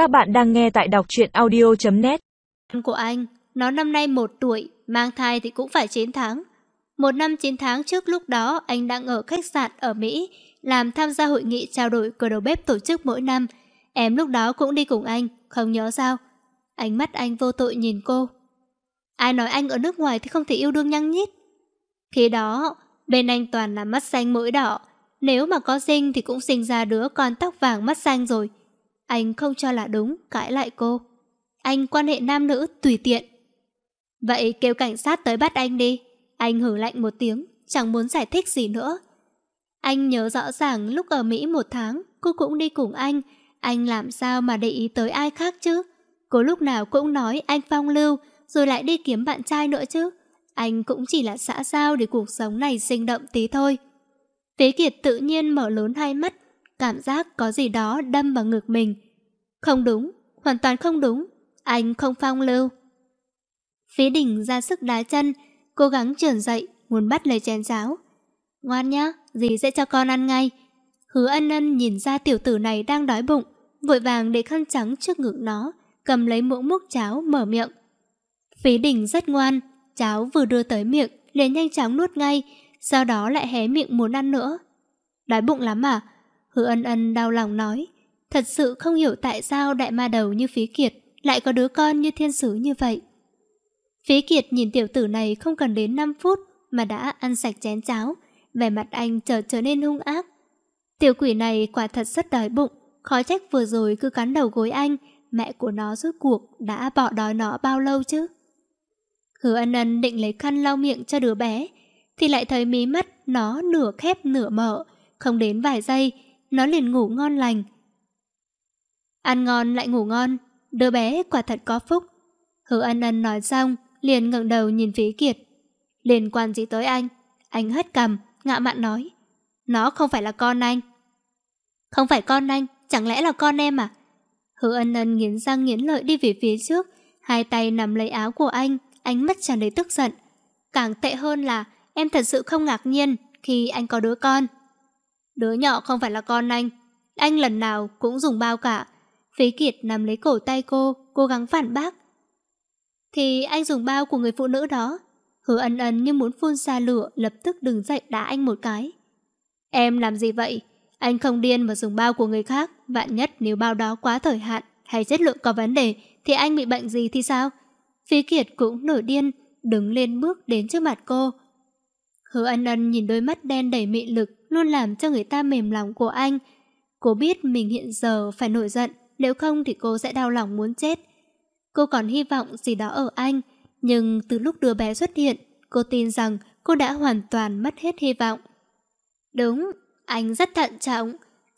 Các bạn đang nghe tại đọc truyện audio.net Của anh, nó năm nay một tuổi, mang thai thì cũng phải 9 tháng. Một năm 9 tháng trước lúc đó anh đang ở khách sạn ở Mỹ, làm tham gia hội nghị trao đổi của đầu bếp tổ chức mỗi năm. Em lúc đó cũng đi cùng anh, không nhớ sao. Ánh mắt anh vô tội nhìn cô. Ai nói anh ở nước ngoài thì không thể yêu đương nhăng nhít. Khi đó, bên anh toàn là mắt xanh mũi đỏ. Nếu mà có sinh thì cũng sinh ra đứa con tóc vàng mắt xanh rồi. Anh không cho là đúng, cãi lại cô. Anh quan hệ nam nữ tùy tiện. Vậy kêu cảnh sát tới bắt anh đi. Anh hử lạnh một tiếng, chẳng muốn giải thích gì nữa. Anh nhớ rõ ràng lúc ở Mỹ một tháng, cô cũng đi cùng anh. Anh làm sao mà để ý tới ai khác chứ? Cô lúc nào cũng nói anh phong lưu, rồi lại đi kiếm bạn trai nữa chứ. Anh cũng chỉ là xã giao để cuộc sống này sinh động tí thôi. Phế Kiệt tự nhiên mở lớn hai mắt, cảm giác có gì đó đâm vào ngực mình. Không đúng, hoàn toàn không đúng, anh không phong lưu. Phí đỉnh ra sức đá chân, cố gắng trườn dậy, muốn bắt lấy chén cháo. Ngoan nhá, dì sẽ cho con ăn ngay. Hứa ân ân nhìn ra tiểu tử này đang đói bụng, vội vàng để khăn trắng trước ngực nó, cầm lấy muỗng múc cháo mở miệng. Phí đỉnh rất ngoan, cháo vừa đưa tới miệng, liền nhanh chóng nuốt ngay, sau đó lại hé miệng muốn ăn nữa. Đói bụng lắm à? Hứa ân ân đau lòng nói. Thật sự không hiểu tại sao đại ma đầu như phí kiệt lại có đứa con như thiên sứ như vậy. Phí kiệt nhìn tiểu tử này không cần đến 5 phút mà đã ăn sạch chén cháo, vẻ mặt anh trở trở nên hung ác. Tiểu quỷ này quả thật rất đói bụng, khó trách vừa rồi cứ cắn đầu gối anh, mẹ của nó rốt cuộc đã bỏ đói nó bao lâu chứ? Hứa ân ân định lấy khăn lau miệng cho đứa bé, thì lại thấy mí mắt nó nửa khép nửa mở, không đến vài giây, nó liền ngủ ngon lành. Ăn ngon lại ngủ ngon, đứa bé quả thật có phúc. Hứa ân ân nói xong, liền ngẩng đầu nhìn phí kiệt. Liên quan gì tới anh? Anh hất cầm, ngạ mạn nói. Nó không phải là con anh. Không phải con anh, chẳng lẽ là con em à? Hứa ân ân nghiến răng nghiến lợi đi về phía trước, hai tay nằm lấy áo của anh, ánh mắt tràn đầy tức giận. Càng tệ hơn là em thật sự không ngạc nhiên khi anh có đứa con. Đứa nhỏ không phải là con anh. Anh lần nào cũng dùng bao cả. Phí Kiệt nắm lấy cổ tay cô, cố gắng phản bác. Thì anh dùng bao của người phụ nữ đó. Hứa ân ân như muốn phun ra lửa lập tức đứng dậy đá anh một cái. Em làm gì vậy? Anh không điên mà dùng bao của người khác. Vạn nhất nếu bao đó quá thời hạn hay chất lượng có vấn đề thì anh bị bệnh gì thì sao? Phí Kiệt cũng nổi điên, đứng lên bước đến trước mặt cô. Hứa ân ân nhìn đôi mắt đen đầy mị lực luôn làm cho người ta mềm lòng của anh. Cô biết mình hiện giờ phải nổi giận, nếu không thì cô sẽ đau lòng muốn chết. Cô còn hy vọng gì đó ở anh, nhưng từ lúc đứa bé xuất hiện, cô tin rằng cô đã hoàn toàn mất hết hy vọng. Đúng, anh rất thận trọng,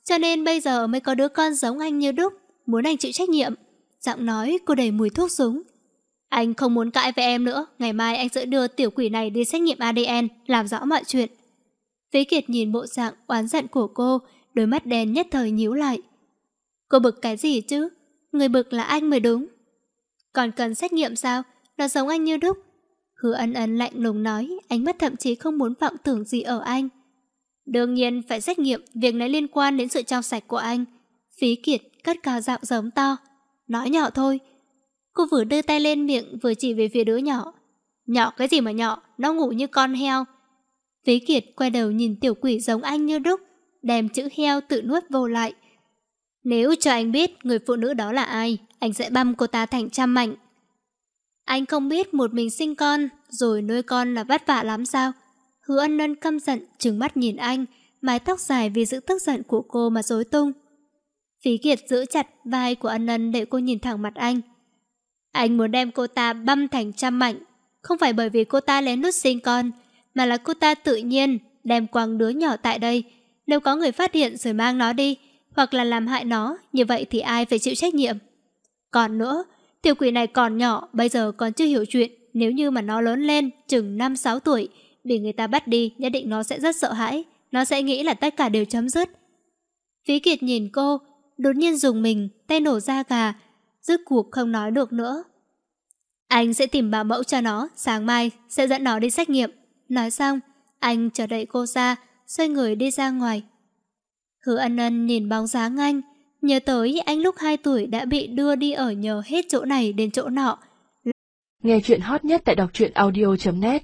cho nên bây giờ mới có đứa con giống anh như đúc, muốn anh chịu trách nhiệm. Giọng nói cô đầy mùi thuốc súng. Anh không muốn cãi với em nữa, ngày mai anh sẽ đưa tiểu quỷ này đi xét nghiệm ADN, làm rõ mọi chuyện. Vĩ Kiệt nhìn bộ dạng oán giận của cô, đôi mắt đen nhất thời nhíu lại. Cô bực cái gì chứ? Người bực là anh mới đúng. Còn cần xét nghiệm sao? Nó giống anh như đúc. Hứa ân ân lạnh lùng nói, ánh mắt thậm chí không muốn vọng tưởng gì ở anh. Đương nhiên phải xét nghiệm, việc này liên quan đến sự trong sạch của anh. Phí Kiệt cất cao giọng giống to. Nói nhỏ thôi. Cô vừa đưa tay lên miệng vừa chỉ về phía đứa nhỏ. Nhỏ cái gì mà nhỏ, nó ngủ như con heo. Phí Kiệt quay đầu nhìn tiểu quỷ giống anh như đúc, đem chữ heo tự nuốt vô lại. Nếu cho anh biết người phụ nữ đó là ai, anh sẽ băm cô ta thành trăm mảnh. Anh không biết một mình sinh con, rồi nuôi con là vất vả lắm sao? Hứa ân nân căm giận, trừng mắt nhìn anh, mái tóc dài vì sự tức giận của cô mà rối tung. Phí Kiệt giữ chặt vai của ân ân để cô nhìn thẳng mặt anh. Anh muốn đem cô ta băm thành trăm mảnh, không phải bởi vì cô ta lén lút sinh con, mà là cô ta tự nhiên đem quăng đứa nhỏ tại đây. Nếu có người phát hiện rồi mang nó đi, hoặc là làm hại nó, như vậy thì ai phải chịu trách nhiệm? Còn nữa, tiểu quỷ này còn nhỏ, bây giờ còn chưa hiểu chuyện. Nếu như mà nó lớn lên, chừng 5-6 tuổi, bị người ta bắt đi, nhất định nó sẽ rất sợ hãi. Nó sẽ nghĩ là tất cả đều chấm dứt. Phí Kiệt nhìn cô, đột nhiên dùng mình, tay nổ ra gà, rứt cuộc không nói được nữa. Anh sẽ tìm bà mẫu cho nó, sáng mai sẽ dẫn nó đi xét nghiệm. Nói xong, anh chờ đợi cô ra, xoay người đi ra ngoài. Hứa ân ân nhìn bóng dáng anh, Nhớ tới anh lúc 2 tuổi đã bị đưa đi ở nhờ hết chỗ này đến chỗ nọ. Nghe chuyện hot nhất tại đọc truyện audio.net